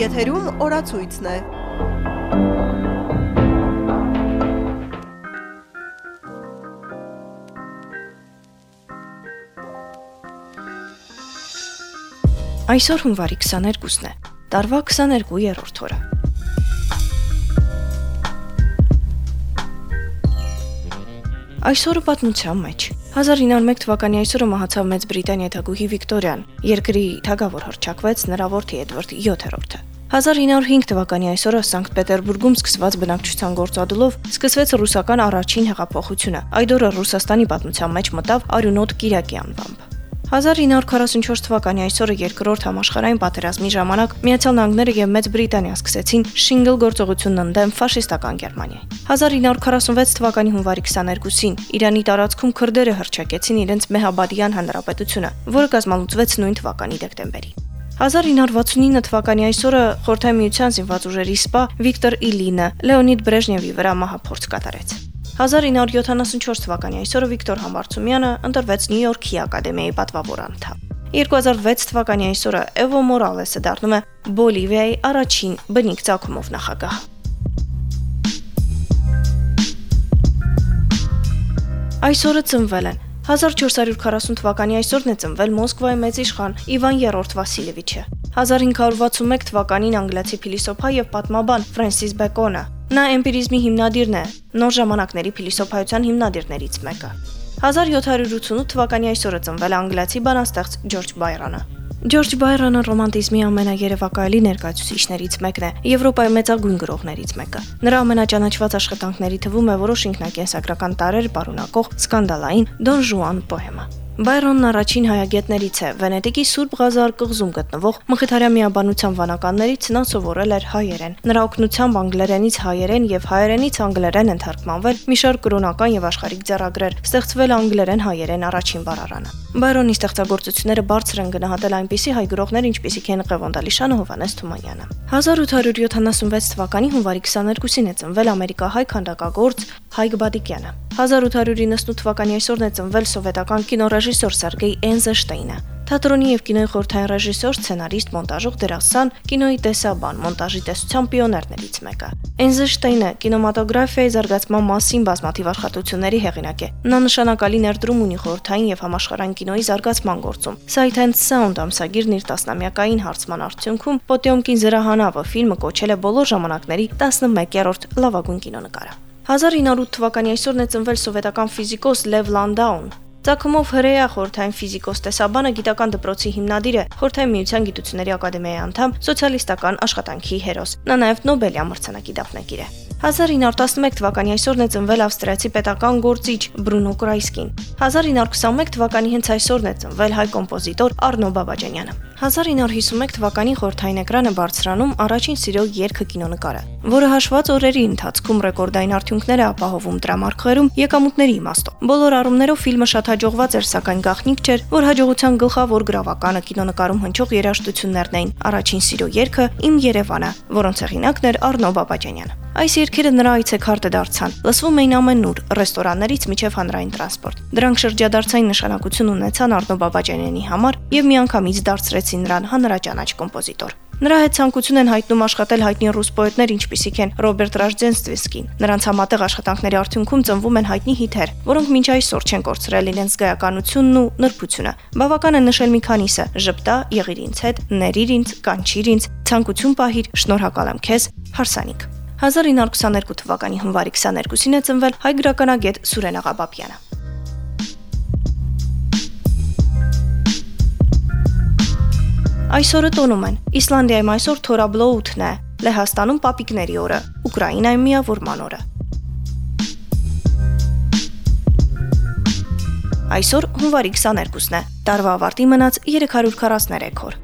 Եթերում օրացույցն է։ Այսօր հունվարի 22-ն է։ Տարվա 22-րդ օրը։ Այսօրը պատմության մեջ 1901 թվականի այսօրը մահացավ Մեծ Բրիտանիայի թագուհի Վիկտորիան։ Երկրի թագավոր հռչակվեց նրա որդի Էդվարդ 7-րդը։ 1905 թվականի այսօրը Սանկտ Պետերբուրգում սկսված բնակչության գործադուլով սկսվեց ռուսական առաջին հեղափոխությունը։ Այդ օրը Ռուսաստանի պատմության մեջ մտավ Արյունոտ Կիրակի անվամբ։ 1944 թվականի այսօրը երկրորդ համաշխարհային պատերազմի ժամանակ Միացյալ Նահանգները եւ Մեծ Բրիտանիա սկսեցին շինգլ գործողությունն ընդդեմ ֆաշիստական Գերմանիայի։ 1946 թվականի հունվարի 22-ին Իրանի տարածքում քրդերը հրճակեցին իրենց Մեհաբադյան հանրապետությունը, որը կազմալուծվեց նույն թվականի դեկտեմբերին։ 1969 թվականի այսօրը Խորհրդային Միության զինված ուժերի սպա Վիկտոր Իլինը Լեոնիդ Բրեժնևի վրա մահափորձ կատարեց։ 1974 թվականի այսօրը Վիկտոր Համբարձումյանը ընտրվեց Նյու Յորքի ակադեմիայի պատվավոր անդամ։ 2006 թվականի այսօրը Էվո Մորալեսը դառնում է Բոլիվիայի առաջին բնիկ ցակումով նախագահ։ Այսօրը ծնվել են 1440 թվականի այսօրն է ծնվել Մոսկվայի մեծ իշխան Իվան III Վասիլևիչը։ 1561 թվականին անգլիացի փիլիսոփա եւ պատմաբան Ֆրենսիս Բեկոնը։ Նա էմպիրիզմի հիմնադիրն է, նոր ժամանակների փիլիսոփայության հիմնադիրներից մեկը։ 1788 թվականի այսօրը ծնվել է անգլիացի բանաստեղծ Ջորջ Բայրոնը։ Ջորջ Բայրոնը ռոմանտիզմի ամենաերևակայելի ներկայացուցիչներից մեկն է, Եվրոպայի մեծագույն գրողներից մեկը։ Նրա ամենաճանաչված աշխատանքների թվում է որոշ ինքնակենսագրական տարեր պարունակող սկանդալային Դոն Ժուան պոեմը։ Բայրոնն առաջին հայագետներից է Վենետիկի Սուրբ Ղազար կղզում գտնվող Մխիթարյա միաբանության վանականներից նա սովորել էր հայերեն։ Նրա օգնությամբ անգլերենից հայերեն եւ հայերենից անգլերեն են թարգմանվել մի շարք կրոնական եւ աշխարհիկ ձեռագրեր, ստեղծվել անգլերեն հայերեն առաջին բառարանը։ Բայրոնի ստեղծագործությունները բարձր են գնահատել այնպիսի հայ գրողներ, ինչպիսիք են Ղևոնդալիշանը, Հովանես Թումանյանը։ 1876 թվականի հունվարի 22-ին է ծնվել ամերիկահայ քանդակագործ Հայկ Բադիկյանը։ 1898 թվականի այսօրն է ծնվել սովետական կինոռեժիսոր Սերգեյ Էնզեշտեյնը։ Թատրոնի եւ կինոյի խորհրդային ռեժիսոր, սցենարիստ, մոնտաժող, դերասան, կինոյի տեսաբան, մոնտաժի տեսության պիոներներից մեկը։ Էնզեշտեյնը կինեմատոգրաֆիայի զարգացման մասին բազմաթիվ աշխատությունների հեղինակ է։ Նա նշանակալի ներդրում ունի խորհրդային եւ համաշխարհային կինոյի զարգացման գործում։ Sight and Sound ամսագիրն իր 10-ամյակային հարցման արդյունքում Պոտյոմկին զրահանավը ֆիլմը կոչել է բոլոր ժամանակների 11-րդ լավագույն կինոնկարը։ 1908 թվականի այսօրն է ծնվել սովետական ֆիզիկոս Լև Լանդաուն։ Ցակումով հրեա խորթային ֆիզիկոս տեսաբանը գիտական դպրոցի հիմնադիր է, խորթային միության գիտությունների ակադեմիայի անդամ, սոցիալիստական աշխատանքի հերոս։ Նա նաև Նոբելի ամրցանակի դափնեկիր է։ 1911 թվականի այսօրն է ծնվել ավստրիացի պետական գործիչ Բրունո Կրայսկին։ 1921 թվականի հենց այսօրն է ծնվել հայ կոմպոզիտոր Արնո Բաբաջանյանը։ 1951 թվականին խորթային էկրանը բարձրանում առաջին սիրո երկը կինոնկարը, որը հաշված օրերի ընթացքում ռեկորդային արդյունքներ է ապահովում դրամարկղերում եկամուտների իմաստով։ Բոլոր առումներով ֆիլմը շատ հաջողված էր, սակայն գաղտնիք չէր, որ հաջողության գլխավոր գրավականը կինոնկարում հնչող երաժշտություններն էին։ Առաջին սիրո երկը Իմ Երևանը, որոնց հեղինակն էր Արնո Բաբաջանյանը։ Այս երկերը նրա այցեքարտը դարձան։ Լսվում էին ամենուր, ռեստորաններից միջև հանրային տրանսպորտ։ Դրանք շրջադարձային նշանակություն ունեցան Արնո Բաբաջանյանի համար եւ միանգամից դարձրեցին նրան հանրաճանաչ կոմպոզիտոր։ Նրա հետ ցանկություն են հայտնում աշխատել հայտնի ռուս պոետներ, ինչպիսիք են Ռոբերտ Ռաժդենստվիսկին։ Նրանց համատեղ աշխատանքների արդյունքում ծնվում են հայտնի հիթեր, որոնք մինչ այսօր չեն կորցրել իրենց զգայականությունն ու նրբությունը։ Բավական է նշել մի քանիսը՝ Ժպտա, Եղիր ինձ հետ, Ների ինձ, Կանչիր ինձ, Ցանկություն պահիր, Շնորհակալ եմ քեզ, Հարսանիք։ 1922 թվականի հունվարի 22-ին է ծնվել հայ գրականագետ Սուրեն Աղաբաբյանը։ Այսօրը տոնում են։ Իսլանդիայում այսօր Թորաբլոութն է, Լեհաստանում Պապիկների օրը, Ուկրաինայում Միավորման օրը։ Այսօր հունվարի 22-ն է։ Տարվա ավարտի մնաց 343 օր։